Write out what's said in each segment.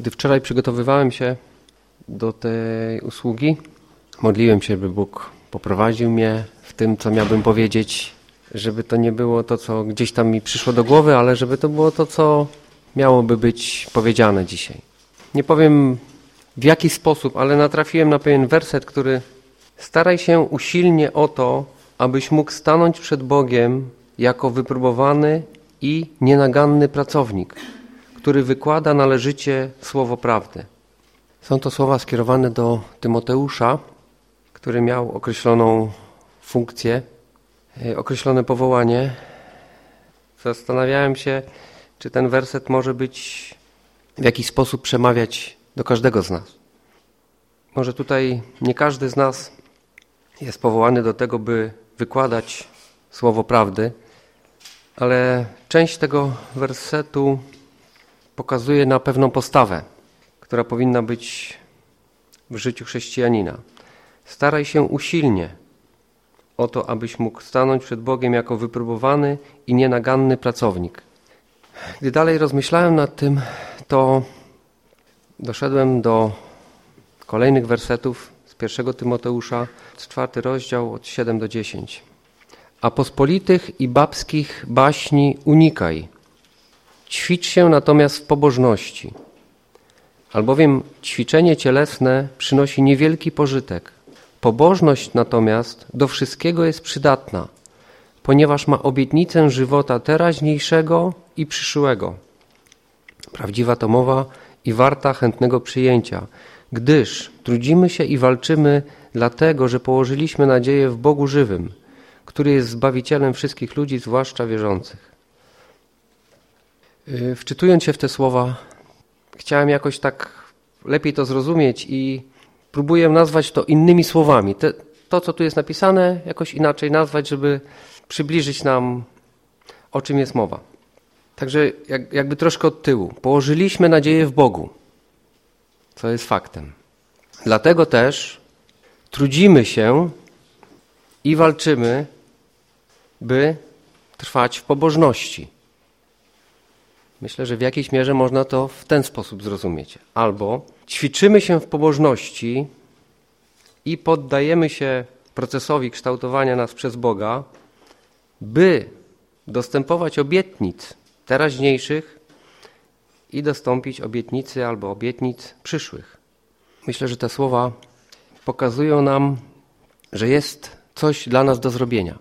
Gdy wczoraj przygotowywałem się do tej usługi, modliłem się, by Bóg poprowadził mnie w tym, co miałbym powiedzieć, żeby to nie było to, co gdzieś tam mi przyszło do głowy, ale żeby to było to, co miałoby być powiedziane dzisiaj. Nie powiem w jaki sposób, ale natrafiłem na pewien werset, który staraj się usilnie o to, abyś mógł stanąć przed Bogiem jako wypróbowany i nienaganny pracownik, który wykłada należycie słowo prawdy. Są to słowa skierowane do Tymoteusza, który miał określoną funkcję, e, określone powołanie. Zastanawiałem się, czy ten werset może być w jakiś sposób przemawiać do każdego z nas. Może tutaj nie każdy z nas jest powołany do tego, by wykładać słowo prawdy, ale część tego wersetu pokazuje na pewną postawę, która powinna być w życiu chrześcijanina. Staraj się usilnie o to, abyś mógł stanąć przed Bogiem jako wypróbowany i nienaganny pracownik. Gdy dalej rozmyślałem nad tym, to doszedłem do kolejnych wersetów z pierwszego Tymoteusza, czwarty rozdział od 7 do 10. A pospolitych i babskich baśni unikaj. Ćwicz się natomiast w pobożności, albowiem ćwiczenie cielesne przynosi niewielki pożytek. Pobożność natomiast do wszystkiego jest przydatna, ponieważ ma obietnicę żywota teraźniejszego i przyszłego. Prawdziwa to mowa i warta chętnego przyjęcia, gdyż trudzimy się i walczymy dlatego, że położyliśmy nadzieję w Bogu żywym, który jest Zbawicielem wszystkich ludzi, zwłaszcza wierzących. Y, wczytując się w te słowa, chciałem jakoś tak lepiej to zrozumieć i próbuję nazwać to innymi słowami. Te, to, co tu jest napisane, jakoś inaczej nazwać, żeby przybliżyć nam, o czym jest mowa. Także jak, jakby troszkę od tyłu. Położyliśmy nadzieję w Bogu, co jest faktem. Dlatego też trudzimy się i walczymy, by trwać w pobożności. Myślę, że w jakiejś mierze można to w ten sposób zrozumieć. Albo ćwiczymy się w pobożności i poddajemy się procesowi kształtowania nas przez Boga, by dostępować obietnic teraźniejszych i dostąpić obietnicy albo obietnic przyszłych. Myślę, że te słowa pokazują nam, że jest coś dla nas do zrobienia.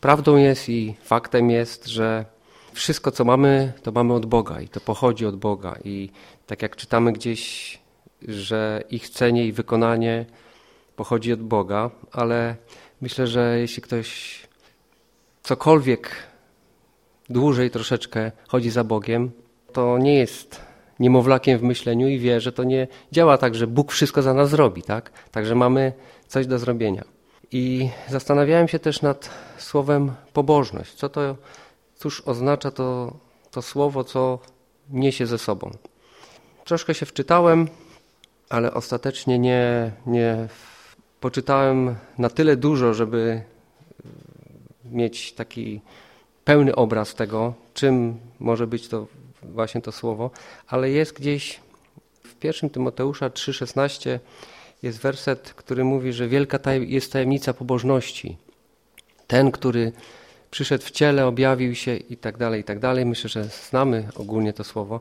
Prawdą jest i faktem jest, że wszystko, co mamy, to mamy od Boga i to pochodzi od Boga. I tak jak czytamy gdzieś, że ich cenie i wykonanie pochodzi od Boga, ale myślę, że jeśli ktoś cokolwiek dłużej troszeczkę chodzi za Bogiem, to nie jest niemowlakiem w myśleniu i wie, że to nie działa tak, że Bóg wszystko za nas zrobi, tak? Także mamy coś do zrobienia. I zastanawiałem się też nad słowem pobożność. Co to, cóż oznacza to, to słowo, co niesie ze sobą. Troszkę się wczytałem, ale ostatecznie nie, nie poczytałem na tyle dużo, żeby mieć taki pełny obraz tego, czym może być to właśnie to słowo, ale jest gdzieś w pierwszym Tymoteusza 3,16 jest werset, który mówi, że wielka jest tajemnica pobożności. Ten, który przyszedł w ciele, objawił się i tak dalej, i tak dalej. Myślę, że znamy ogólnie to słowo.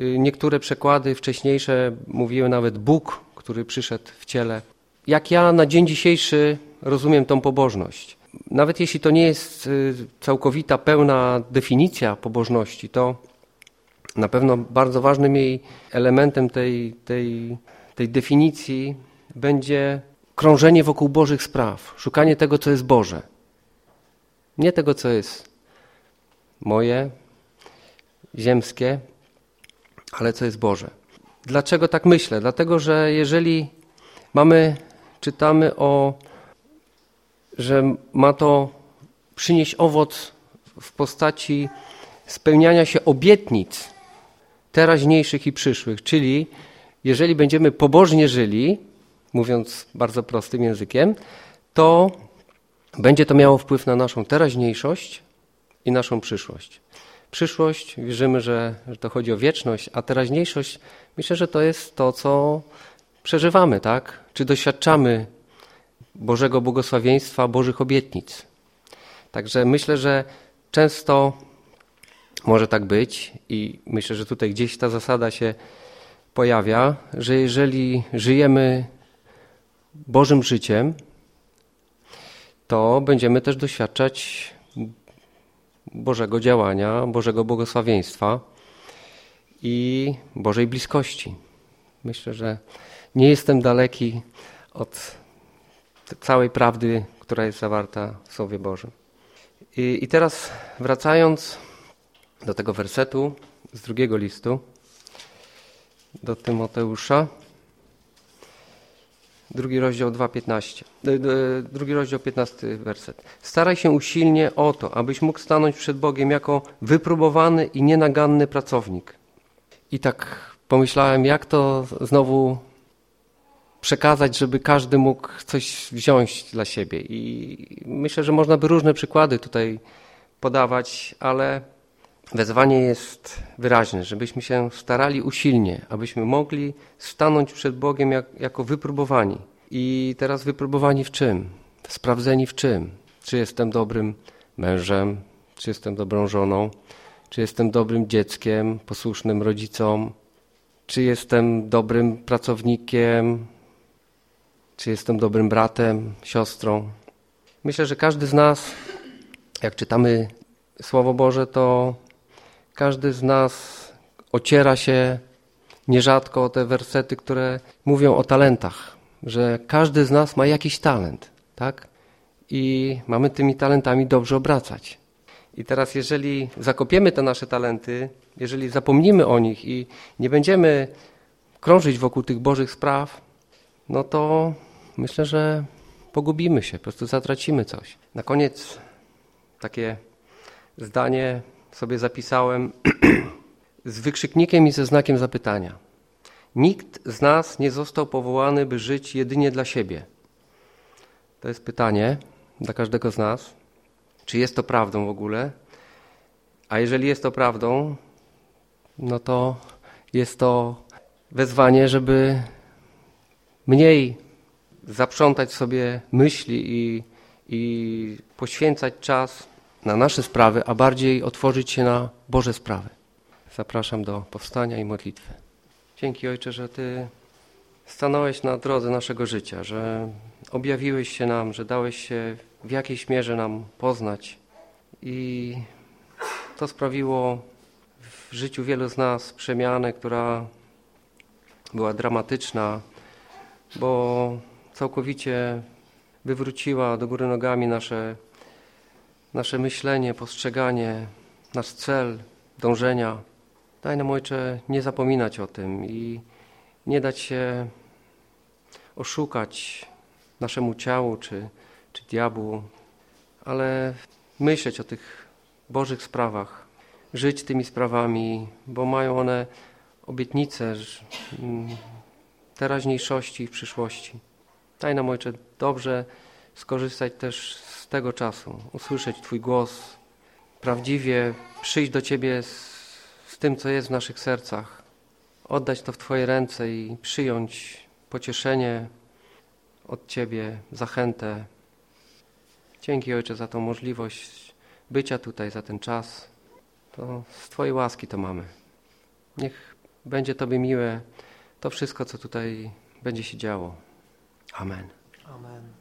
Y, niektóre przekłady wcześniejsze mówiły nawet Bóg, który przyszedł w ciele. Jak ja na dzień dzisiejszy rozumiem tą pobożność? Nawet jeśli to nie jest y, całkowita, pełna definicja pobożności, to na pewno bardzo ważnym jej elementem tej, tej, tej definicji będzie krążenie wokół Bożych spraw, szukanie tego, co jest Boże. Nie tego, co jest moje, ziemskie, ale co jest Boże. Dlaczego tak myślę? Dlatego, że jeżeli mamy, czytamy o, że ma to przynieść owoc w postaci spełniania się obietnic teraźniejszych i przyszłych, czyli jeżeli będziemy pobożnie żyli, mówiąc bardzo prostym językiem, to będzie to miało wpływ na naszą teraźniejszość i naszą przyszłość. przyszłość, wierzymy, że, że to chodzi o wieczność, a teraźniejszość myślę, że to jest to, co przeżywamy, tak? Czy doświadczamy Bożego błogosławieństwa, Bożych obietnic. Także myślę, że często może tak być i myślę, że tutaj gdzieś ta zasada się pojawia, że jeżeli żyjemy Bożym życiem, to będziemy też doświadczać Bożego działania, Bożego błogosławieństwa i Bożej bliskości. Myślę, że nie jestem daleki od całej prawdy, która jest zawarta w Słowie Bożym. I, i teraz wracając do tego wersetu z drugiego listu do Tymoteusza, drugi rozdział 2,15, e, e, drugi rozdział 15 werset. Staraj się usilnie o to, abyś mógł stanąć przed Bogiem jako wypróbowany i nienaganny pracownik. I tak pomyślałem, jak to znowu przekazać, żeby każdy mógł coś wziąć dla siebie. I myślę, że można by różne przykłady tutaj podawać, ale wezwanie jest wyraźne, żebyśmy się starali usilnie, abyśmy mogli stanąć przed Bogiem jak, jako wypróbowani. I teraz wypróbowani w czym? Sprawdzeni w czym? Czy jestem dobrym mężem, czy jestem dobrą żoną, czy jestem dobrym dzieckiem, posłusznym rodzicom, czy jestem dobrym pracownikiem, czy jestem dobrym bratem, siostrą. Myślę, że każdy z nas, jak czytamy Słowo Boże, to każdy z nas ociera się nierzadko o te wersety, które mówią o talentach, że każdy z nas ma jakiś talent, tak? I mamy tymi talentami dobrze obracać. I teraz, jeżeli zakopiemy te nasze talenty, jeżeli zapomnimy o nich i nie będziemy krążyć wokół tych Bożych spraw, no to myślę, że pogubimy się, po prostu zatracimy coś. Na koniec takie zdanie sobie zapisałem z wykrzyknikiem i ze znakiem zapytania. Nikt z nas nie został powołany, by żyć jedynie dla siebie. To jest pytanie dla każdego z nas. Czy jest to prawdą w ogóle? A jeżeli jest to prawdą, no to jest to wezwanie, żeby mniej zaprzątać sobie myśli i, i poświęcać czas na nasze sprawy, a bardziej otworzyć się na Boże sprawy. Zapraszam do powstania i modlitwy. Dzięki Ojcze, że Ty stanąłeś na drodze naszego życia, że objawiłeś się nam, że dałeś się w jakiejś mierze nam poznać i to sprawiło w życiu wielu z nas przemianę, która była dramatyczna, bo całkowicie wywróciła do góry nogami nasze, nasze myślenie, postrzeganie, nasz cel dążenia. Daj nam, Ojcze, nie zapominać o tym i nie dać się oszukać naszemu ciału czy, czy diabłu, ale myśleć o tych Bożych sprawach, żyć tymi sprawami, bo mają one obietnice mm, teraźniejszości i przyszłości. Daj nam, Ojcze, dobrze skorzystać też z tego czasu, usłyszeć Twój głos, prawdziwie przyjść do Ciebie z, z tym, co jest w naszych sercach, oddać to w Twoje ręce i przyjąć pocieszenie od Ciebie, zachętę. Dzięki Ojcze za tą możliwość bycia tutaj, za ten czas. To z Twojej łaski to mamy. Niech będzie Tobie miłe to wszystko, co tutaj będzie się działo. Amen. Amen.